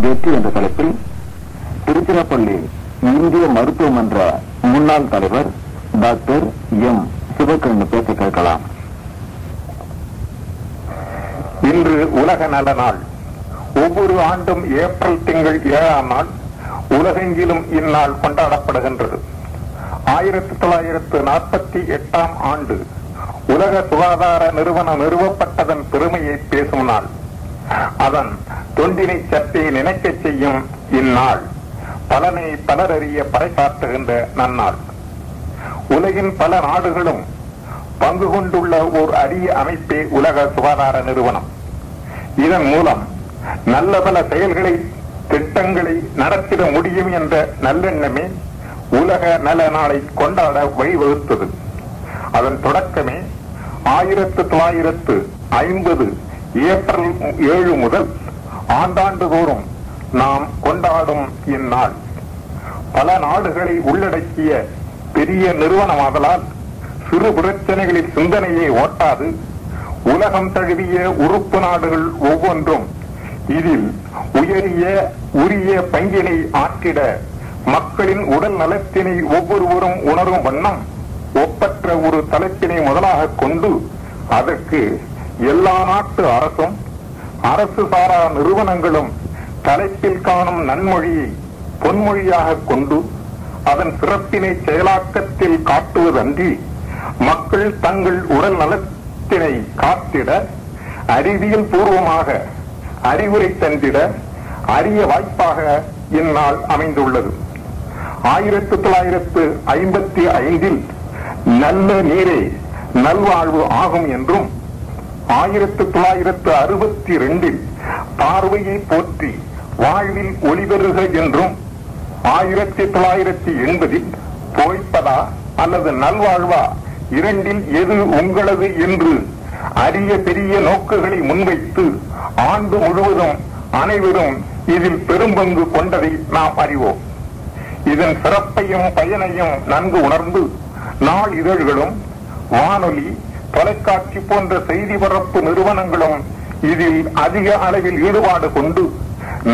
வெற்றி என்ற தலைப்பில் திருச்சிராப்பள்ளி இந்திய மருத்துவ மன்ற முன்னாள் தலைவர் டாக்டர் எம். சிவகண்ணு பேச கேட்கலாம். இன்று உலக நல நாள். ஒவ்வொரு ஆண்டும் ஏப்ரல் திங்கள் ஏழாம் நாள் உலகெங்கிலும் இந்நாள் கொண்டாடப்படுகின்றது. ஆயிரத்தி தொள்ளாயிரத்து நாற்பத்தி எட்டாம் ஆண்டு உலக சுகாதார நிறுவனம் நிறுவப்பட்டதன் பெருமையை பேசும் நாள். அதன் தொண்டினை சற்றே நினைக்க செய்யும் இந்நாள். பலனை பலரறிய பறைசாற்றுகின்ற நன்னாள். உலகின் பல நாடுகளும் பங்கு கொண்டுள்ள ஓர் அரிய அமைப்பே உலக சுகாதார நிறுவனம். இதன் மூலம் நல்ல பல செயல்களை திட்டங்களை நடத்திட முடியும் என்ற நல்லெண்ணமே உலக நல நாளை கொண்டாட வழிவகுத்தது. அதன் தொடக்கமே ஆயிரத்து தொள்ளாயிரத்து ஐம்பது ஏப்ரல் ஏழு முதல் ஆண்டாண்டு தோறும் நாம் கொண்டாடும் இந்நாள். பல நாடுகளை உள்ளடக்கிய பெரிய நிறுவனமாதலால் சிறு பிரச்சனைகளில் சிந்தனையை ஓட்டாது உலகம் தழுவிய உறுப்பு நாடுகள் ஒவ்வொன்றும் இதில் உயரிய உரிய பங்கினை ஆற்றிட மக்களின் உடல் நலத்தினை ஒவ்வொருவரும் உணரும் வண்ணம் ஒப்பற்ற ஒரு தளத்தினை முதலாக கொண்டு அதற்கு எல்லா நாட்டு அரசும் அரசு சாரா நிறுவனங்களும் தலைப்பில் காணும் நன்மொழியை பொன்மொழியாக கொண்டு அதன் சிறப்பினை செயலாக்கத்தில் காட்டுவதன்றி மக்கள் தங்கள் உடல் நலத்தினை காத்திட அறிவியல் பூர்வமாக அறிவுரை தந்திட அரிய வாய்ப்பாக இந்நாள் அமைந்துள்ளது. ஆயிரத்தி தொள்ளாயிரத்து ஐம்பத்தி ஐந்தில் நல்ல நீரே நல்வாழ்வு ஆகும் என்றும் ஆயிரத்தி தொள்ளாயிரத்து அறுபத்தி ரெண்டில் பார்வையை போற்றி வாழ்வில் ஒளிபெறுக என்றும் ஆயிரத்தி தொள்ளாயிரத்தி எண்பதில் பொய்ப்பதா அல்லது நல்வாழ்வா? இரண்டில் எது உங்களது என்று அரிய பெரிய நோக்குகளை முன்வைத்து ஆண்டு முழுவதும் அனைவரும் இதில் பெரும்பங்கு கொண்டதை நாம் அறிவோம். இதன் சிறப்பையும் பயனையும் நன்கு உணர்ந்து நாள் இதழ்களும் வானொலி தொலைக்காட்சி போன்ற செய்தி பரப்பு நிறுவனங்களும் இதில் அதிக அளவில் ஈடுபாடு கொண்டு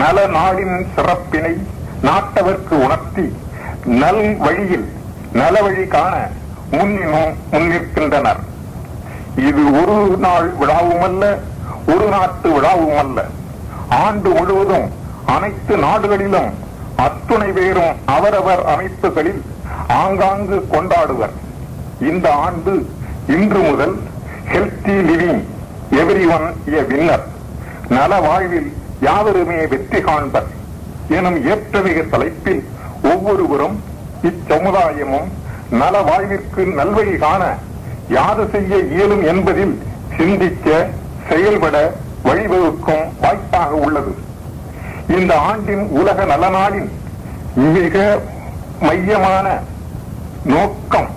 நல நாளின் சிறப்பினை நாட்டவர்க்கு உணர்த்தி நல் வழியில் நல வழி காண முன்னினும் முன்னிற்கின்றனர். இது ஒரு நாள் விழாவும் அல்ல ஒரு நாட்டு விழாவும் அல்ல ஆண்டு முழுவதும் அனைத்து நாடுகளிலும் அத்துணை பேரும் அவரவர் அமைப்புகளில் ஆங்காங்கு கொண்டாடுவர். இந்த ஆண்டு இன்று முதல் healthy living everyone a winner நல வாழ்வில் யாவருமே வெற்றி காண்பர் எனும் ஏற்றமிக தலைப்பில் ஒவ்வொருவரும் இச்சமுதாயமும் நல வாழ்விற்கு நல்வழி காண யாது செய்ய இயலும் என்பதில் சிந்திக்க செயல்பட வழிவகுக்கும் வாய்ப்பாக உள்ளது. இந்த ஆண்டின் உலக நலநாளின் மிக மையமான நோக்கம்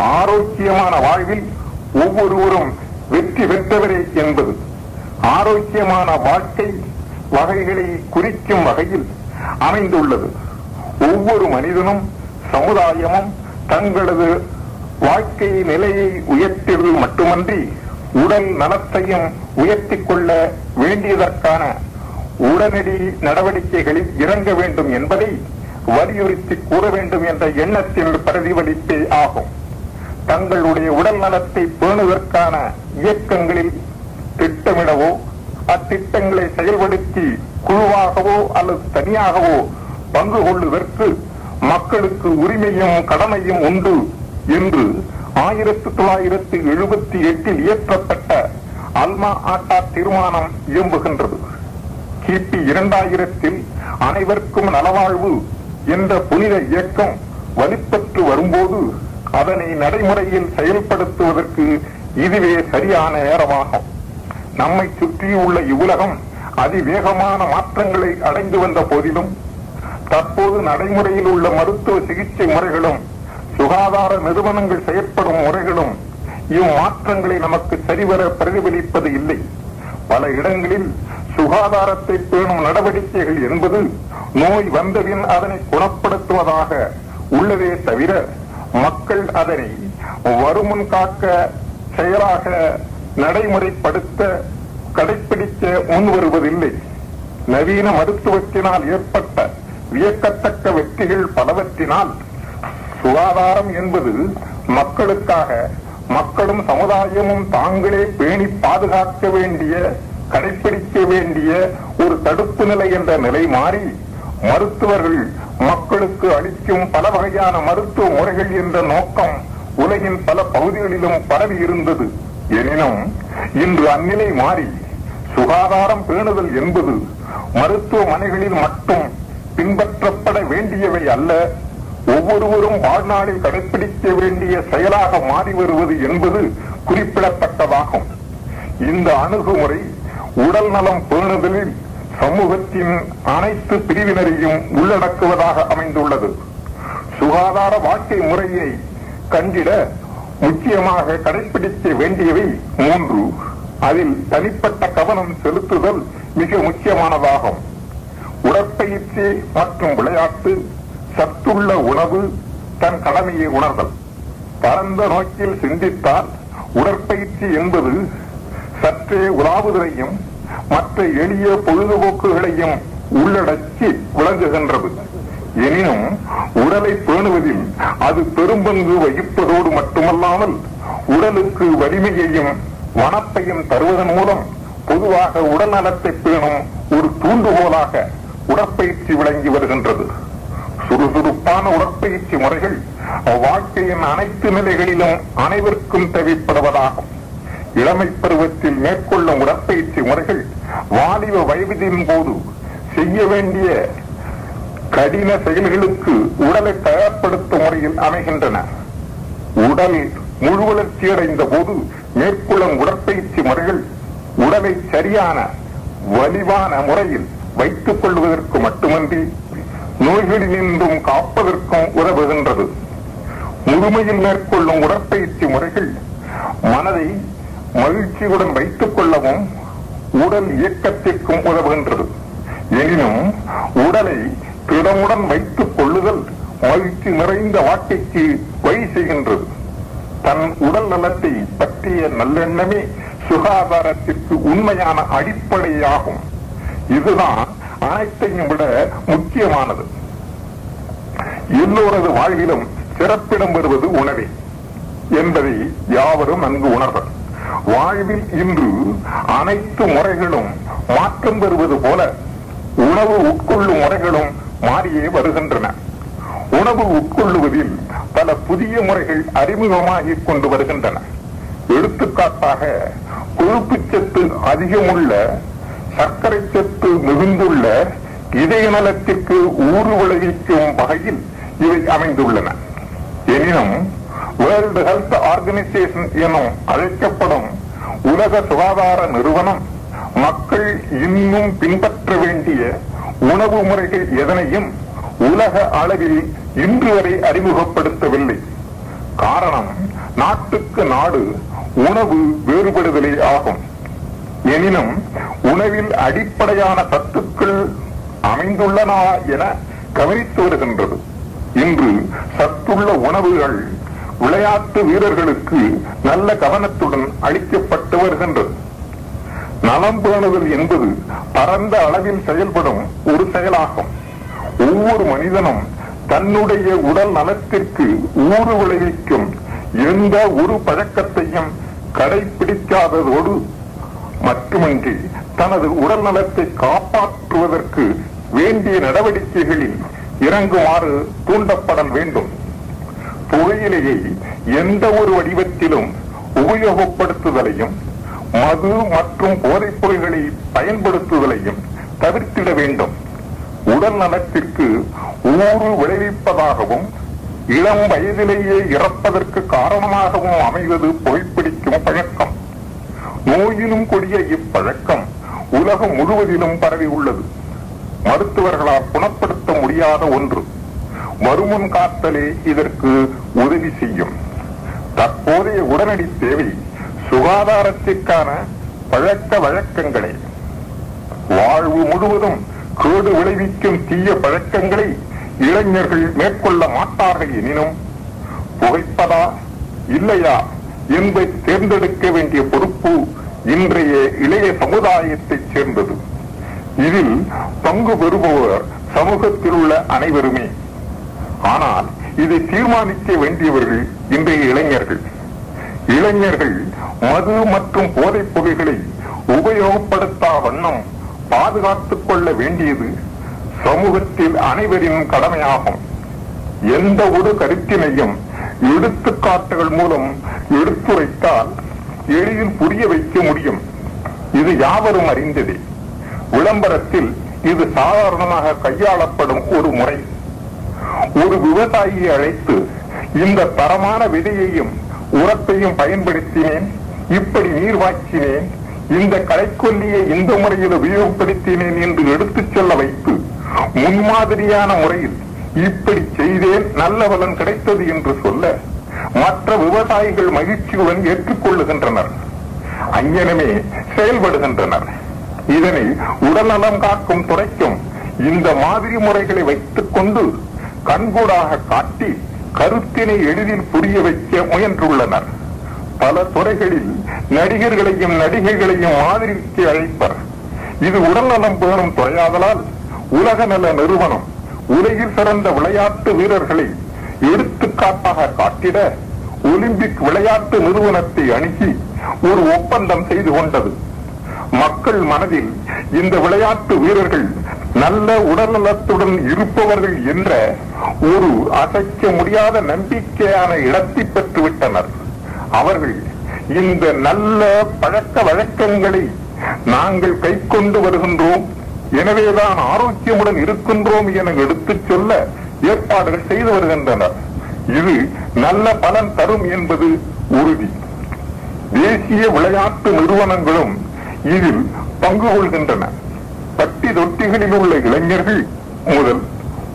ஆரோக்கியமான வாழ்வில் ஒவ்வொருவரும் வெற்றி பெற்றவரே என்பது. ஆரோக்கியமான வாழ்க்கை வகைகளை குறிக்கும் வகையில் அமைந்துள்ளது. ஒவ்வொரு மனிதனும் சமுதாயமும் தங்களது வாழ்க்கை நிலையை உயர்த்துவது மட்டுமன்றி உடல் நலத்தையும் உயர்த்திக் கொள்ள வேண்டியதற்கான உடனடி நடவடிக்கைகளில் இறங்க வேண்டும் என்பதை வலியுறுத்தி கூற வேண்டும் என்ற எண்ணத்தில் பிரதிபலிப்பே ஆகும். தங்களுடைய உடல் நலத்தை பேணுவதற்கான இயக்கங்களில் திட்டமிடவோ அத்திட்டங்களை செயல்படுத்தி குழுவாகவோ அல்லது தனியாகவோ பங்கு கொள்வதற்கு மக்களுக்கு உரிமையும் கடமையும் உண்டு என்று ஆயிரத்தி தொள்ளாயிரத்தி எழுபத்தி எட்டில் இயற்றப்பட்ட அல்மா ஆட்டா தீர்மானம் இயம்புகின்றது. கிபி இரண்டாயிரத்தில் அனைவருக்கும் நலவாழ்வு என்ற புனித இயக்கம் வலுப்பெற்று வரும்போது அதனை நடைமுறையில் செயல்படுத்துவதற்கு இதுவே சரியான நேரமாகும். நம்மை சுற்றியுள்ள இவ்வுலகம் அதிவேகமான மாற்றங்களை அடைந்து வந்த போதிலும் தற்போது நடைமுறையில் உள்ள மருத்துவ சிகிச்சை முறைகளும் சுகாதார நிறுவனங்கள் செயற்படும் முறைகளும் இம்மாற்றங்களை நமக்கு சரிவர பிரதிபலிப்பது இல்லை. பல இடங்களில் சுகாதாரத்தை பேணும் நடவடிக்கைகள் என்பது நோய் வந்தபின் அதனை குணப்படுத்துவதாக உள்ளதே தவிர மக்கள் அதனை வருமுன் காக்க செயலாக நடைமுறைப்படுத்த கடைபிடிக்க முன்வருவதில்லை நவீன மருத்துவத்தினால் ஏற்பட்ட வியக்கத்தக்க வெற்றிகள் பலவற்றினால் சுகாதாரம் என்பது மக்களுக்காக மக்களும் சமுதாயமும் தாங்களே பேணி பாதுகாக்க வேண்டிய கடைபிடிக்க வேண்டிய ஒரு தடுப்பு நிலை என்ற நிலை மாறி மருத்துவர்கள் மக்களுக்கு அளிக்கும் பல வகையான மருத்துவ முறைகள் என்ற நோக்கம் உலகின் பல பகுதிகளிலும் பரவி இருந்தது. எனினும் இன்று அந்நிலை மாறி சுகாதாரம் பேணுதல் என்பது மருத்துவமனைகளில் மட்டும் பின்பற்றப்பட வேண்டியவை அல்ல ஒவ்வொருவரும் வாழ்நாளில் கடைபிடிக்க வேண்டிய செயலாக மாறி வருவது என்பது குறிப்பிடத்தக்கதாகும். இந்த அணுகுமுறை உடல் நலம் பேணுதலில் சமூகத்தின் அனைத்து பிரிவினரையும் உள்ளடக்குவதாக அமைந்துள்ளது. சுகாதார வாழ்க்கை முறையை கண்டிட முக்கியமாக கடைபிடிக்க வேண்டியவை மூன்று. அதில் தனிப்பட்ட கவனம் செலுத்துதல் மிக முக்கியமானதாகும். உடற்பயிற்சி மற்றும் விளையாட்டு சத்துள்ள உணவு தன் கடமையை உணர்தல். பரந்த நோக்கில் சிந்தித்தால் உடற்பயிற்சி என்பது சற்றே உலாவுதலையும் மற்ற எளிய பொழுதுபோக்குகளையும் உள்ளடக்கி விளங்குகின்றது. எனினும் உடலை பேணுவதில் அது பெரும்பங்கு வகிப்பதோடு மட்டுமல்லாமல் உடலுக்கு வலிமையையும் வனப்பையும் தருவதன் மூலம் பொதுவாக உடல் நலத்தை பேணும் ஒரு தூண்டுகோலாக உடற்பயிற்சி விளங்கி வருகின்றது. சுறுசுறுப்பான உடற்பயிற்சி முறைகள் வாழ்க்கையின் அனைத்து நிலைகளிலும் அனைவருக்கும் தேவைப்படுவதாகும். இளமை பருவத்தில் மேற்கொள்ளும் உடற்பயிற்சி முறைகள் வாலிப வயதின் போது செய்ய வேண்டிய கடின செயல்களுக்கு உடலை தயார்படுத்தும் முறையில் அமைகின்றன. உடல் முழு வளர்ச்சியடைந்த போது மேற்கொள்ளும் உடற்பயிற்சி முறைகள் உடலை சரியான வலிவான முறையில் வைத்துக் கொள்வதற்கு மட்டுமன்றி நோய்களினின்றும் காப்பதற்கும் உதவுகின்றது. முழுமையில் மேற்கொள்ளும் உடற்பயிற்சி முறைகள் மனதை மகிழ்ச்சியுடன் வைத்துக் கொள்ளவும் உடல் இயக்கத்திற்கும் உதவுகின்றது. எனினும் உடலை திடமுடன் வைத்துக் கொள்ளுதல் மகிழ்ச்சி நிறைந்த வாழ்க்கைக்கு வழி செய்கின்றது. தன் உடல் நலத்தை பற்றிய நல்லெண்ணமே சுகாதாரத்திற்கு உண்மையான அடிப்படையாகும். இதுதான் அனைத்தையும் விட முக்கியமானது. எல்லோரது வாழ்விலும் சிறப்பிடம் பெறுவது உணவே என்பதை யாவரும் நன்கு உணர்வர். வாழ்வில் இன்று அனைத்து முறைகளும் மாற்றம் பெறுவது போல உணவு உட்கொள்ளும் முறைகளும் மாறியே வருகின்றன. உணவு உட்கொள்ளுவதில் பல புதிய முறைகள் அறிமுகமாகிக் கொண்டு வருகின்றன. எடுத்துக்காட்டாக கொழுப்புச்சத்து அதிகமுள்ள சர்க்கரை சத்து மிகுந்துள்ள இதய நலத்திற்கு ஊறு விளைவிக்கும் வகையில் இவை அமைந்துள்ளன. எனினும் வேர்ல்டு ஹெல்த் ஆர்கனைசேஷன் எனும் அழைக்கப்படும் உலக சுகாதார நிறுவனம் மக்கள் இன்னும் பின்பற்ற வேண்டிய உணவு முறைகள் எதனையும் உலக அளவில் இன்று வரை அறிமுகப்படுத்தவில்லை. காரணம் நாட்டுக்கு நாடு உணவு வேறுபடுதலே ஆகும். எனினும் உணவில் அடிப்படையான சத்துக்கள் அமைந்துள்ளனா என கவனித்து வருகின்றது. இன்று சத்துள்ள உணவுகள் விளையாட்டு வீரர்களுக்கு நல்ல கவனத்துடன் அளிக்கப்பட்டு வருகின்றது. நலம் பேணுதல் என்பது பரந்த அளவில் செயல்படும் ஒரு செயலாகும். ஒவ்வொரு மனிதனும் தன்னுடைய உடல் நலத்திற்கு ஊறு விளைவிக்கும் எந்த ஒரு பழக்கத்தையும் கடைபிடிக்காததோடு மட்டுமின்றி தனது உடல் நலத்தை காப்பாற்றுவதற்கு வேண்டிய நடவடிக்கைகளில் இறங்குமாறு தூண்டப்படல் வேண்டும். புகையிலையை எந்த ஒரு வடிவத்திலும் உபயோகப்படுத்துதலையும் மது மற்றும் போதைப் பொருள்களை பயன்படுத்துதலையும் தவிர்த்திட வேண்டும். உடல் நலத்திற்கு ஊறு விளைவிப்பதாகவும் இளம் வயதிலேயே இறப்பதற்கு காரணமாகவும் அமைவது புகைப்பிடிக்கும் பழக்கம். நோயினும் கொடிய இப்பழக்கம் உலகம் முழுவதிலும் பரவி உள்ளது மருத்துவர்களால் குணப்படுத்த முடியாத ஒன்று. மறுமுன் காத்தலே இதற்கு உதவி செய்யும். தற்போதைய உடனடி தேவை சுகாதாரத்திற்கான பழக்க வழக்கங்களை. வாழ்வு முழுவதும் கேடு விளைவிக்கும் தீய பழக்கங்களை இளைஞர்கள் மேற்கொள்ள மாட்டார்கள் எனினும் புகைப்பதா இல்லையா என்பதை தேர்ந்தெடுக்க வேண்டிய பொறுப்பு இன்றைய இளைய சமுதாயத்தைச் சேர்ந்தது. இதில் பங்கு பெறுபவர் சமூகத்தில் உள்ள அனைவருமே. ஆனால் இதை தீர்மானிக்க வேண்டியவர்கள் இன்றைய இளைஞர்கள். இளைஞர்கள் மது மற்றும் போதைப் பொருள்களை உபயோகப்படுத்தா வண்ணம் பாதுகாத்துக் கொள்ள வேண்டியது சமூகத்தில் அனைவரின் கடமையாகும். எந்த ஒரு கருத்தினையும் எடுத்துக்காட்டுகள் மூலம் எடுத்துரைத்தால் எளிதில் புரிய வைக்க முடியும். இது யாவரும் அறிந்ததே. விளம்பரத்தில் இது சாதாரணமாக கையாளப்படும் ஒரு முறை. ஒரு விவசாயியை அழைத்து இந்த தரமான விதையையும் உரத்தையும் பயன்படுத்தினேன். இப்படி நீர் வாய்ச்சினேன். இந்த கலைக்கொல்லியை இந்த முறையில் உபயோகப்படுத்தினேன் என்று எடுத்துச் சொல்ல வைத்து முன்மாதிரியான முறையில் இப்படி செய்தேன். நல்ல பலன் கிடைத்தது என்று சொல்ல மற்ற விவசாயிகள் மகிழ்ச்சியுடன் ஏற்றுக்கொள்ளுகின்றனர். அங்கனமே செயல்படுகின்றனர். இதனை உடல்நலம் காக்கும் துறைக்கும் இந்த மாதிரி முறைகளை வைத்துக் கொண்டு கண்கூடாக காட்டி கருத்தினை எளிதில் புரிய வைக்க முயன்றுள்ளனர். பல துறைகளில் நடிகர்களையும் நடிகைகளையும் மாதிரிக்கு அழைப்பர். இது உடல்நலம் பேணும் துறையாதலால் உலக நல நிறுவனம் உலகில் சிறந்த விளையாட்டு வீரர்களை எடுத்துக்காட்டாக காட்டிட ஒலிம்பிக் விளையாட்டு நிறுவனத்தை அணுகி ஒரு ஒப்பந்தம் செய்து கொண்டது. மக்கள் மனதில் இந்த விளையாட்டு வீரர்கள் நல்ல உடல்நலத்துடன் இருப்பவர்கள் என்ற ஒரு அசைக்க முடியாத நம்பிக்கையான இடத்தை பெற்றுவிட்டனர். அவர்கள் இந்த நல்ல பழக்க வழக்கங்களை நாங்கள் கை கொண்டு வருகின்றோம். எனவேதான் ஆரோக்கியமுடன் இருக்கின்றோம் என எடுத்துச் சொல்ல ஏற்பாடுகள் செய்து வருகின்றனர். இது நல்ல பலன் தரும் என்பது உறுதி. தேசிய விளையாட்டு நிறுவனங்களும் இதில் பங்கு கொள்கின்றன. பட்டி தொட்டிகளில் உள்ள இளைஞர்கள் முதல்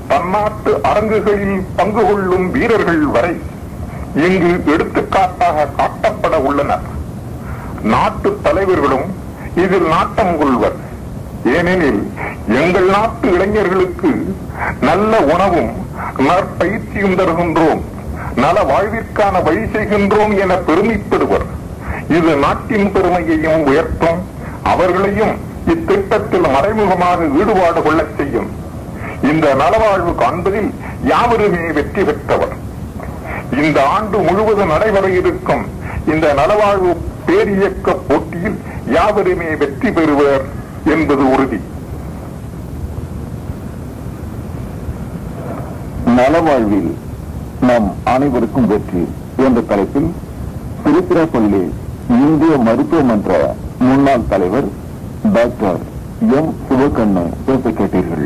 பன்னாட்டு அரங்குகளில் பங்கு கொள்ளும் வீரர்கள் வரை இங்கு எடுத்துக்காட்டாக காட்டப்பட உள்ளனர். நாட்டு தலைவர்களும் இதில் நாட்டம் கொள்வர். ஏனெனில் எங்கள் நாட்டு இளைஞர்களுக்கு நல்ல உணவும் நற்பயிற்சியும் தருகின்றோம் நல வாழ்விற்கான வழி செய்கின்றோம் என பெருமைப்படுவர். இது நாட்டின் பெருமையையும் உயர்த்தும் அவர்களையும் இத்திட்டத்தில் மறைமுகமாக ஈடுபாடு கொள்ளச் செய்யும். இந்த நலவாழ்வு காண்பதில் யாவருமே வெற்றி பெற்றவர். இந்த ஆண்டு முழுவதும் நடைபெற இருக்கும் இந்த நலவாழ்வு பேரியக்க போட்டியில் யாவருமே வெற்றி பெறுவர் என்பது உறுதி. நலவாழ்வில் நம் அனைவருக்கும் வெற்றி என்ற தலைப்பில் திருச்சிராப்பள்ளி இந்திய மருத்துவ மன்ற முன்னாள் தலைவர் டாக்டர் எம் சிவகண்ணு பேச கேட்டீர்கள்